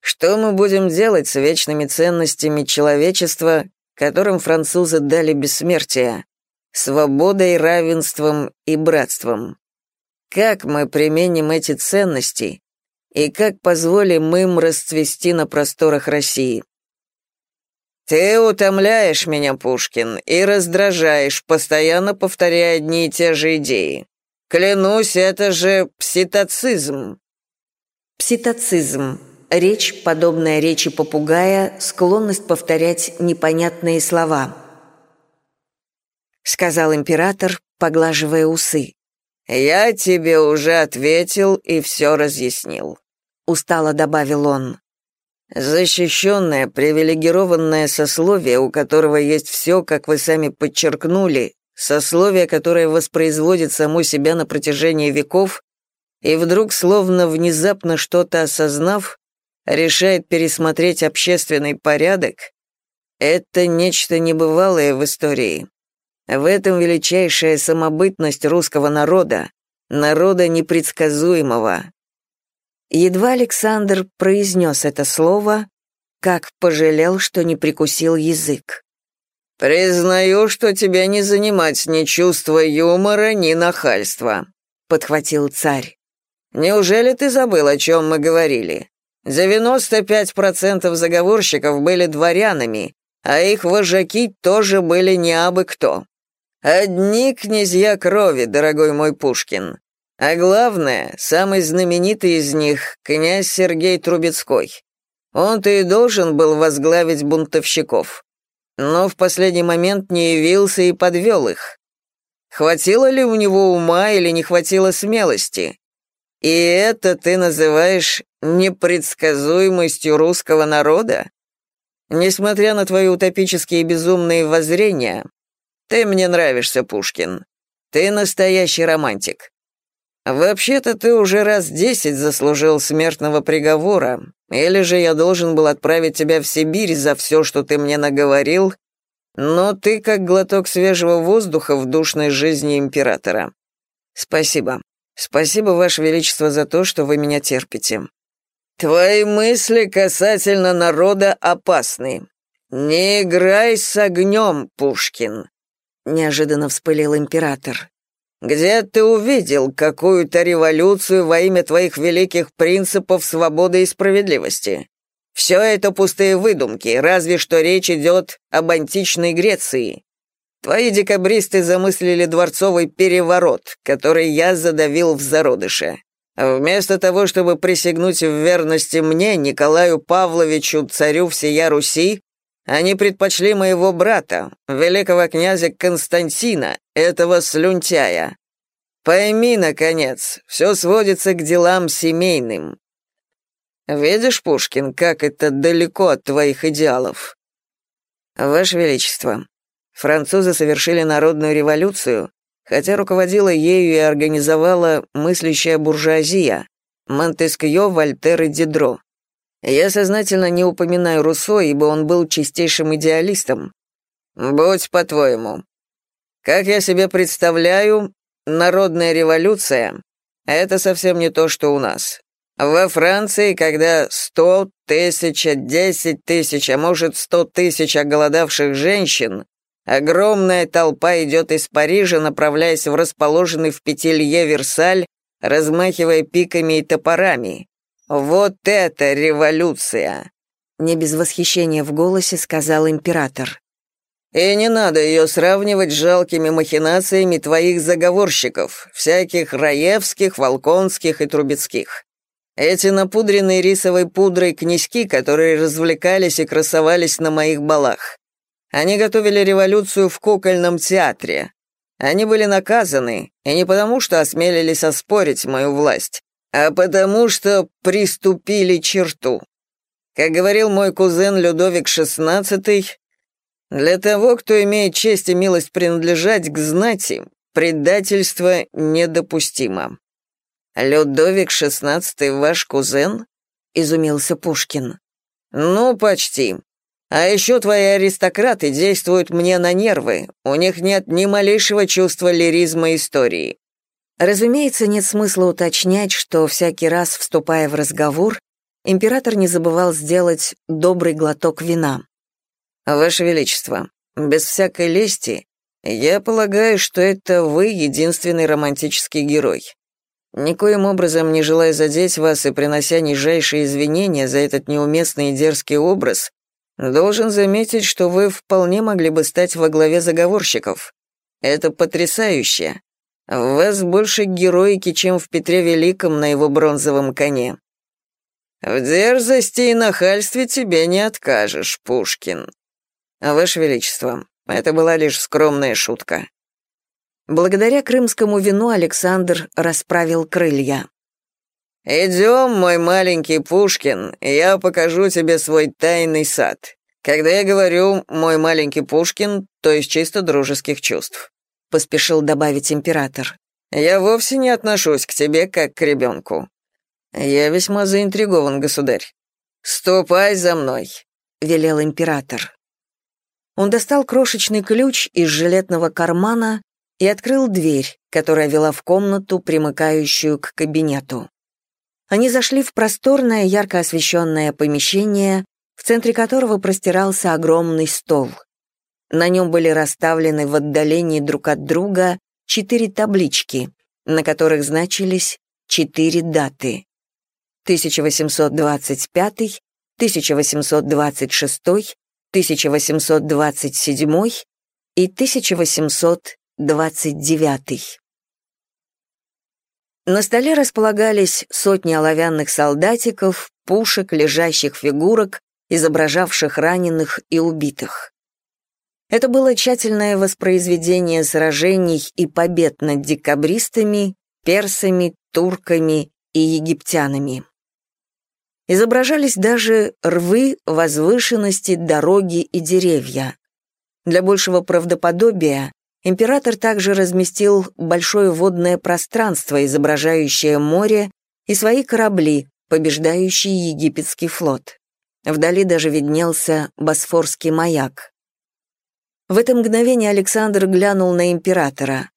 Что мы будем делать с вечными ценностями человечества, которым французы дали бессмертие, свободой, равенством и братством? Как мы применим эти ценности и как позволим им расцвести на просторах России? Ты утомляешь меня, Пушкин, и раздражаешь, постоянно повторяя одни и те же идеи. Клянусь, это же пситоцизм. Пситоцизм. Речь, подобная речи попугая, склонность повторять непонятные слова. Сказал император, поглаживая усы. «Я тебе уже ответил и все разъяснил», — устало добавил он. «Защищенное, привилегированное сословие, у которого есть все, как вы сами подчеркнули, сословие, которое воспроизводит само себя на протяжении веков, и вдруг, словно внезапно что-то осознав, решает пересмотреть общественный порядок, это нечто небывалое в истории. В этом величайшая самобытность русского народа, народа непредсказуемого. Едва Александр произнес это слово, как пожалел, что не прикусил язык. «Признаю, что тебя не занимать ни чувства юмора, ни нахальства», — подхватил царь. «Неужели ты забыл, о чем мы говорили? 95% заговорщиков были дворянами, а их вожаки тоже были не абы кто. Одни князья крови, дорогой мой Пушкин. А главное, самый знаменитый из них — князь Сергей Трубецкой. Он-то и должен был возглавить бунтовщиков. Но в последний момент не явился и подвел их. Хватило ли у него ума или не хватило смелости? И это ты называешь непредсказуемостью русского народа? Несмотря на твои утопические безумные воззрения, ты мне нравишься, Пушкин. Ты настоящий романтик. Вообще-то ты уже раз десять заслужил смертного приговора, или же я должен был отправить тебя в Сибирь за все, что ты мне наговорил, но ты как глоток свежего воздуха в душной жизни императора. Спасибо. Спасибо, Ваше Величество, за то, что вы меня терпите. Твои мысли касательно народа опасны. Не играй с огнем, Пушкин. Неожиданно вспылил император. Где ты увидел какую-то революцию во имя твоих великих принципов свободы и справедливости? Все это пустые выдумки, разве что речь идет об античной Греции. Твои декабристы замыслили дворцовый переворот, который я задавил в зародыше. Вместо того, чтобы присягнуть в верности мне, Николаю Павловичу, царю всея Руси, они предпочли моего брата, великого князя Константина, этого слюнтяя. Пойми, наконец, все сводится к делам семейным. Видишь, Пушкин, как это далеко от твоих идеалов? Ваше Величество, французы совершили народную революцию, хотя руководила ею и организовала мыслящая буржуазия, Монтескьё, Вольтер и Дидро. Я сознательно не упоминаю Руссо, ибо он был чистейшим идеалистом. Будь по-твоему. Как я себе представляю, народная революция — это совсем не то, что у нас. Во Франции, когда сто, тысяча, десять тысяч, а может сто тысяч оголодавших женщин, огромная толпа идет из Парижа, направляясь в расположенный в Петелье Версаль, размахивая пиками и топорами. Вот это революция! Не без восхищения в голосе сказал император. И не надо ее сравнивать с жалкими махинациями твоих заговорщиков, всяких Раевских, Волконских и Трубецких. Эти напудренные рисовой пудрой князьки, которые развлекались и красовались на моих балах. Они готовили революцию в кукольном театре. Они были наказаны, и не потому, что осмелились оспорить мою власть, а потому, что приступили черту. Как говорил мой кузен Людовик XVI, для того, кто имеет честь и милость принадлежать к знати, предательство недопустимо. «Людовик XVI ваш кузен?» — изумился Пушкин. «Ну, почти. А еще твои аристократы действуют мне на нервы. У них нет ни малейшего чувства лиризма истории». Разумеется, нет смысла уточнять, что всякий раз, вступая в разговор, император не забывал сделать добрый глоток вина. «Ваше Величество, без всякой лести, я полагаю, что это вы единственный романтический герой. Никоим образом не желая задеть вас и принося нижайшие извинения за этот неуместный и дерзкий образ, должен заметить, что вы вполне могли бы стать во главе заговорщиков. Это потрясающе. В вас больше героики, чем в Петре Великом на его бронзовом коне. В дерзости и нахальстве тебе не откажешь, Пушкин. Ваше Величество, это была лишь скромная шутка. Благодаря крымскому вину Александр расправил крылья. «Идем, мой маленький Пушкин, я покажу тебе свой тайный сад. Когда я говорю «мой маленький Пушкин», то из чисто дружеских чувств», — поспешил добавить император. «Я вовсе не отношусь к тебе как к ребенку. Я весьма заинтригован, государь. Ступай за мной», — велел император. Он достал крошечный ключ из жилетного кармана и открыл дверь, которая вела в комнату, примыкающую к кабинету. Они зашли в просторное, ярко освещенное помещение, в центре которого простирался огромный стол. На нем были расставлены в отдалении друг от друга четыре таблички, на которых значились четыре даты. 1825, 1826, 1827 и 1800 29. На столе располагались сотни оловянных солдатиков, пушек, лежащих фигурок, изображавших раненых и убитых. Это было тщательное воспроизведение сражений и побед над декабристами, персами, турками и египтянами. Изображались даже рвы, возвышенности, дороги и деревья. Для большего правдоподобия император также разместил большое водное пространство, изображающее море, и свои корабли, побеждающие египетский флот. Вдали даже виднелся Босфорский маяк. В это мгновение Александр глянул на императора.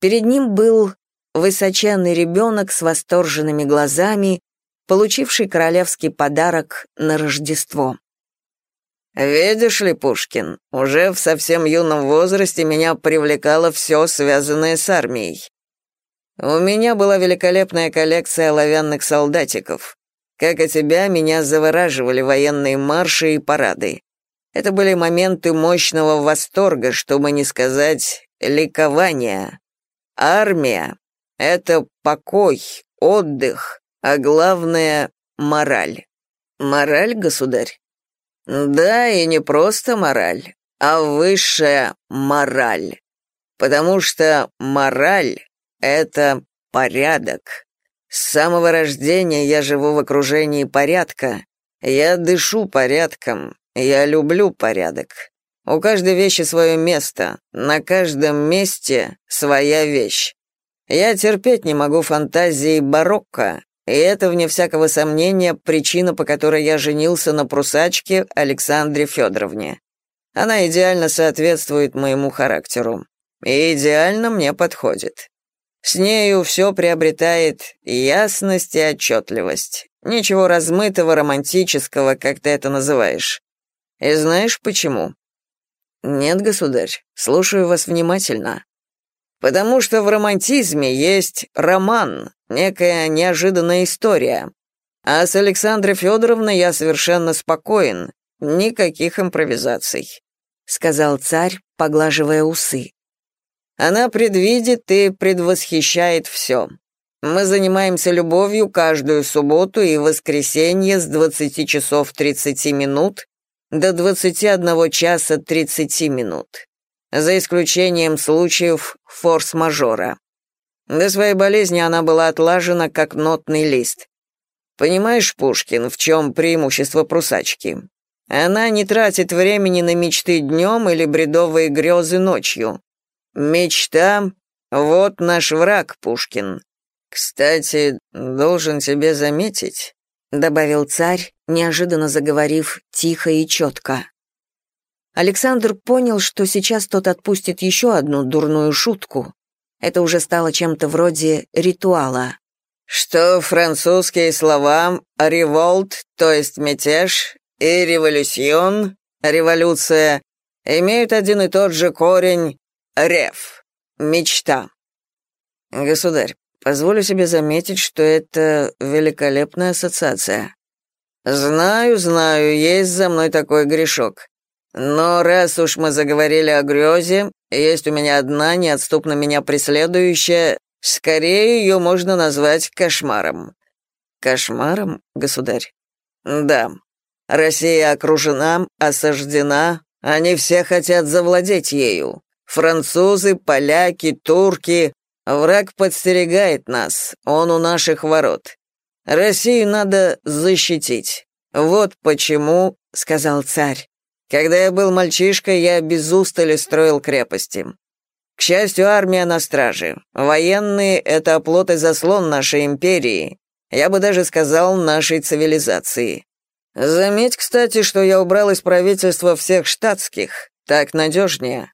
Перед ним был высоченный ребенок с восторженными глазами, получивший королевский подарок на Рождество. «Видишь ли, Пушкин, уже в совсем юном возрасте меня привлекало все, связанное с армией. У меня была великолепная коллекция оловянных солдатиков. Как и тебя, меня завораживали военные марши и парады. Это были моменты мощного восторга, чтобы не сказать ликования. Армия — это покой, отдых, а главное — мораль. Мораль, государь? Да, и не просто мораль, а высшая мораль. Потому что мораль — это порядок. С самого рождения я живу в окружении порядка. Я дышу порядком, я люблю порядок. У каждой вещи свое место, на каждом месте своя вещь. Я терпеть не могу фантазии барокко, и это, вне всякого сомнения, причина, по которой я женился на прусачке Александре Федоровне. Она идеально соответствует моему характеру. И идеально мне подходит. С нею все приобретает ясность и отчетливость. Ничего размытого, романтического, как ты это называешь. И знаешь почему? Нет, государь, слушаю вас внимательно. Потому что в романтизме есть роман, некая неожиданная история. А с Александрой Федоровной я совершенно спокоен, никаких импровизаций», — сказал царь, поглаживая усы. «Она предвидит и предвосхищает все. Мы занимаемся любовью каждую субботу и воскресенье с 20 часов 30 минут до 21 часа 30 минут, за исключением случаев форс-мажора. До своей болезни она была отлажена как нотный лист. Понимаешь, Пушкин, в чем преимущество прусачки? Она не тратит времени на мечты днем или бредовые грезы ночью. Мечта — вот наш враг, Пушкин. Кстати, должен тебе заметить, добавил царь, неожиданно заговорив тихо и четко. Александр понял, что сейчас тот отпустит еще одну дурную шутку. Это уже стало чем-то вроде ритуала. Что французские слова «револт», то есть мятеж, и «революцион», революция, имеют один и тот же корень «рев», мечта. Государь, Позволю себе заметить, что это великолепная ассоциация. Знаю, знаю, есть за мной такой грешок. Но раз уж мы заговорили о грезе, есть у меня одна неотступно меня преследующая, скорее ее можно назвать кошмаром. Кошмаром, государь? Да. Россия окружена, осаждена, они все хотят завладеть ею. Французы, поляки, турки, Враг подстерегает нас, он у наших ворот. Россию надо защитить. Вот почему, — сказал царь. Когда я был мальчишкой, я без устали строил крепости. К счастью, армия на страже. Военные — это оплот и заслон нашей империи. Я бы даже сказал, нашей цивилизации. Заметь, кстати, что я убрал из правительства всех штатских. Так надежнее.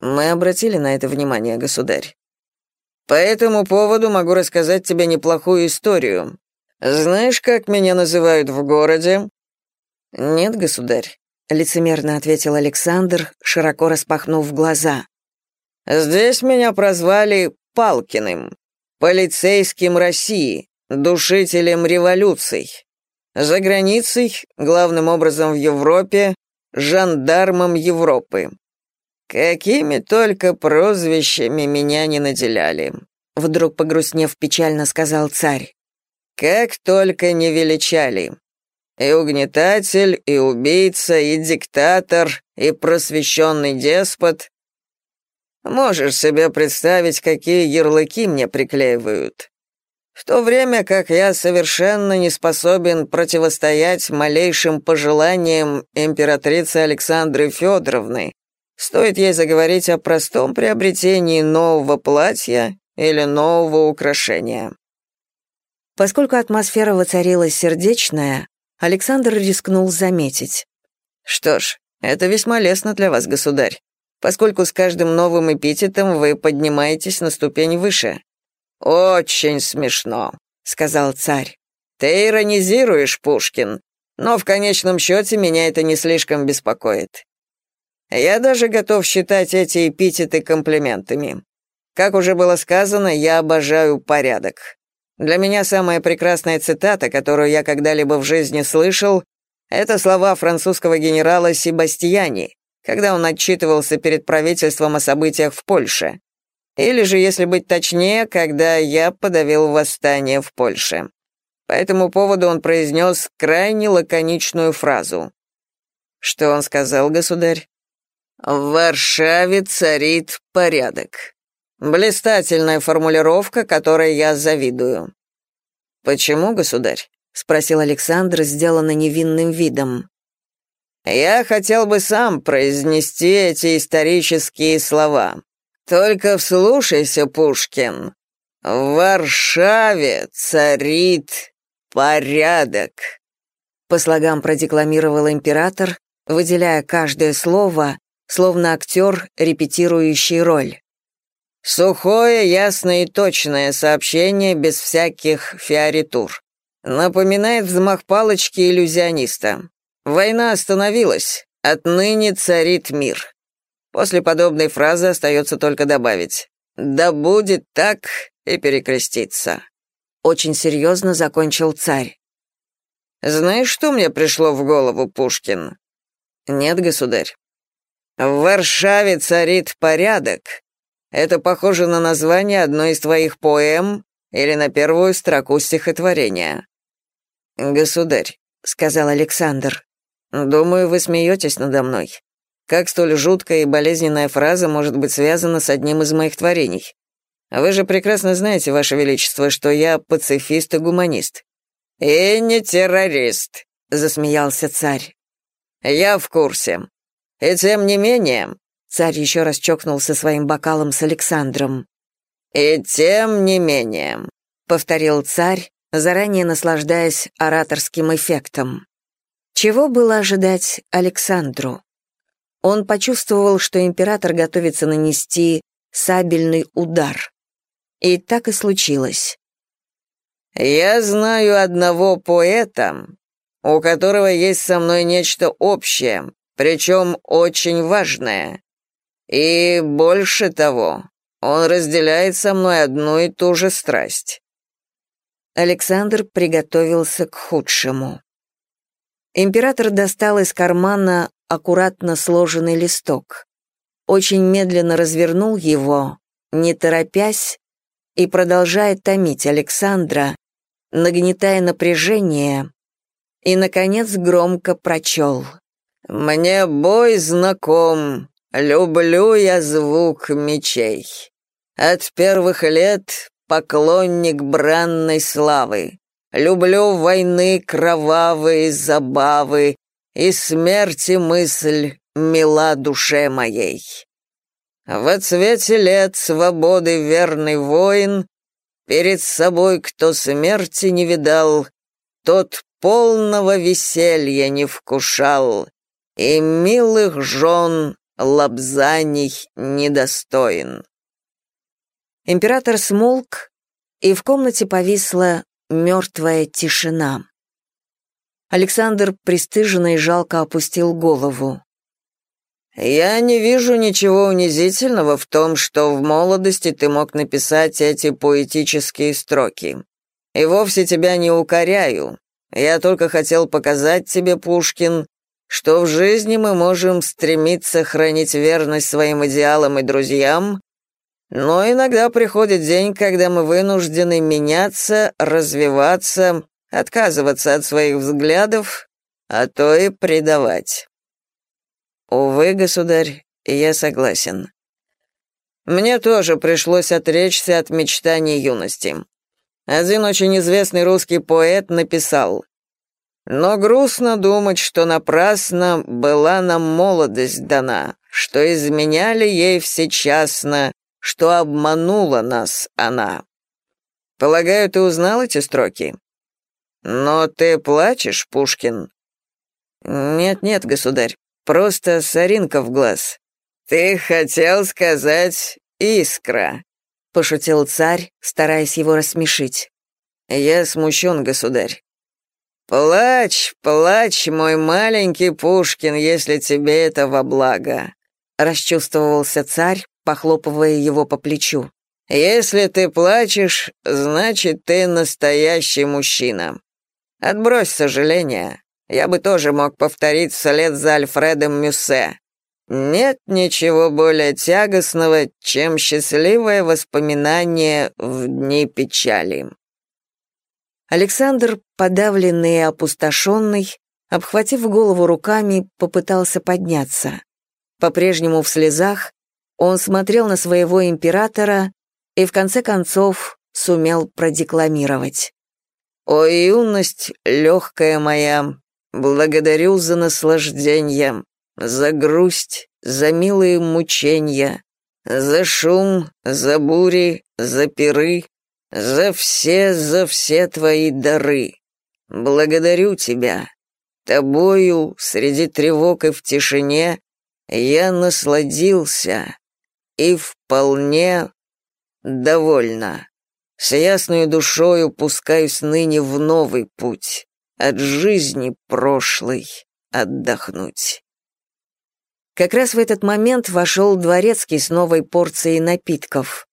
Мы обратили на это внимание, государь. По этому поводу могу рассказать тебе неплохую историю. Знаешь, как меня называют в городе?» «Нет, государь», — лицемерно ответил Александр, широко распахнув глаза. «Здесь меня прозвали Палкиным, полицейским России, душителем революций. За границей, главным образом в Европе, жандармом Европы. Какими только прозвищами меня не наделяли. вдруг погрустнев печально сказал царь. Как только не величали. И угнетатель, и убийца, и диктатор, и просвещенный деспот. Можешь себе представить, какие ярлыки мне приклеивают. В то время как я совершенно не способен противостоять малейшим пожеланиям императрицы Александры Федоровны, стоит ей заговорить о простом приобретении нового платья или нового украшения. Поскольку атмосфера воцарилась сердечная, Александр рискнул заметить. «Что ж, это весьма лестно для вас, государь, поскольку с каждым новым эпитетом вы поднимаетесь на ступень выше. «Очень смешно», — сказал царь. «Ты иронизируешь, Пушкин, но в конечном счете меня это не слишком беспокоит. Я даже готов считать эти эпитеты комплиментами. Как уже было сказано, я обожаю порядок. Для меня самая прекрасная цитата, которую я когда-либо в жизни слышал, это слова французского генерала Себастьяни, когда он отчитывался перед правительством о событиях в Польше. Или же, если быть точнее, когда я подавил восстание в Польше. По этому поводу он произнес крайне лаконичную фразу. Что он сказал, государь? «В Варшаве царит порядок». Блистательная формулировка, которой я завидую. Почему, государь? спросил Александр, сделанный невинным видом. Я хотел бы сам произнести эти исторические слова. Только вслушайся, Пушкин. В Варшаве царит порядок. По слогам продекламировал император, выделяя каждое слово, словно актер, репетирующий роль. Сухое, ясное и точное сообщение без всяких фиоритур. Напоминает взмах палочки иллюзиониста. Война остановилась, отныне царит мир. После подобной фразы остается только добавить «Да будет так» и перекреститься. Очень серьезно закончил царь. «Знаешь, что мне пришло в голову, Пушкин?» «Нет, государь». «В Варшаве царит порядок. Это похоже на название одной из твоих поэм или на первую строку стихотворения». «Государь», — сказал Александр, — «думаю, вы смеетесь надо мной. Как столь жуткая и болезненная фраза может быть связана с одним из моих творений? Вы же прекрасно знаете, Ваше Величество, что я пацифист и гуманист». «И не террорист», — засмеялся царь. «Я в курсе. И тем не менее...» Царь еще раз чокнулся своим бокалом с Александром. «И тем не менее», — повторил царь, заранее наслаждаясь ораторским эффектом. Чего было ожидать Александру? Он почувствовал, что император готовится нанести сабельный удар. И так и случилось. «Я знаю одного поэта, у которого есть со мной нечто общее, причем очень важное. И больше того, он разделяет со мной одну и ту же страсть». Александр приготовился к худшему. Император достал из кармана аккуратно сложенный листок. Очень медленно развернул его, не торопясь, и продолжая томить Александра, нагнетая напряжение, и, наконец, громко прочел. «Мне бой знаком, люблю я звук мечей. От первых лет поклонник бранной славы. Люблю войны кровавые забавы, и смерти мысль мила душе моей. В цвете лет свободы верный воин, перед собой кто смерти не видал, тот полного веселья не вкушал, и милых жен лобзаний недостоин. Император смолк, и в комнате повисла мертвая тишина. Александр пристыженно и жалко опустил голову. «Я не вижу ничего унизительного в том, что в молодости ты мог написать эти поэтические строки. И вовсе тебя не укоряю. Я только хотел показать тебе, Пушкин, что в жизни мы можем стремиться хранить верность своим идеалам и друзьям, Но иногда приходит день, когда мы вынуждены меняться, развиваться, отказываться от своих взглядов, а то и предавать. Увы, государь, я согласен. Мне тоже пришлось отречься от мечтаний юности. Один очень известный русский поэт написал «Но грустно думать, что напрасно была нам молодость дана, что изменяли ей всечасно, что обманула нас она». Полагаю, ты узнал эти строки? Но ты плачешь, Пушкин? Нет-нет, государь, просто соринка в глаз. Ты хотел сказать «искра», — пошутил царь, стараясь его рассмешить. «Я смущен, государь». «Плачь, плачь, мой маленький Пушкин, если тебе это во благо», — расчувствовался царь, похлопывая его по плечу. «Если ты плачешь, значит, ты настоящий мужчина. Отбрось сожаления. Я бы тоже мог повторить вслед за Альфредом Мюссе. Нет ничего более тягостного, чем счастливое воспоминание в дни печали. Александр, подавленный и опустошенный, обхватив голову руками, попытался подняться. По-прежнему в слезах, он смотрел на своего императора и в конце концов сумел продекламировать. «О, юность легкая моя, благодарю за наслаждение, за грусть, за милые мучения, за шум, за бури, за пиры, за все, за все твои дары. Благодарю тебя. Тобою среди тревог и в тишине я насладился и вполне довольна. С ясной душою пускаюсь ныне в новый путь, от жизни прошлой отдохнуть. Как раз в этот момент вошел дворецкий с новой порцией напитков.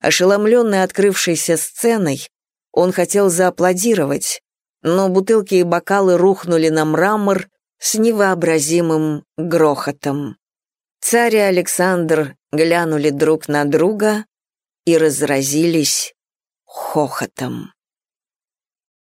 Ошеломленный открывшейся сценой, он хотел зааплодировать, но бутылки и бокалы рухнули на мрамор с невообразимым грохотом. Царь и Александр глянули друг на друга и разразились хохотом.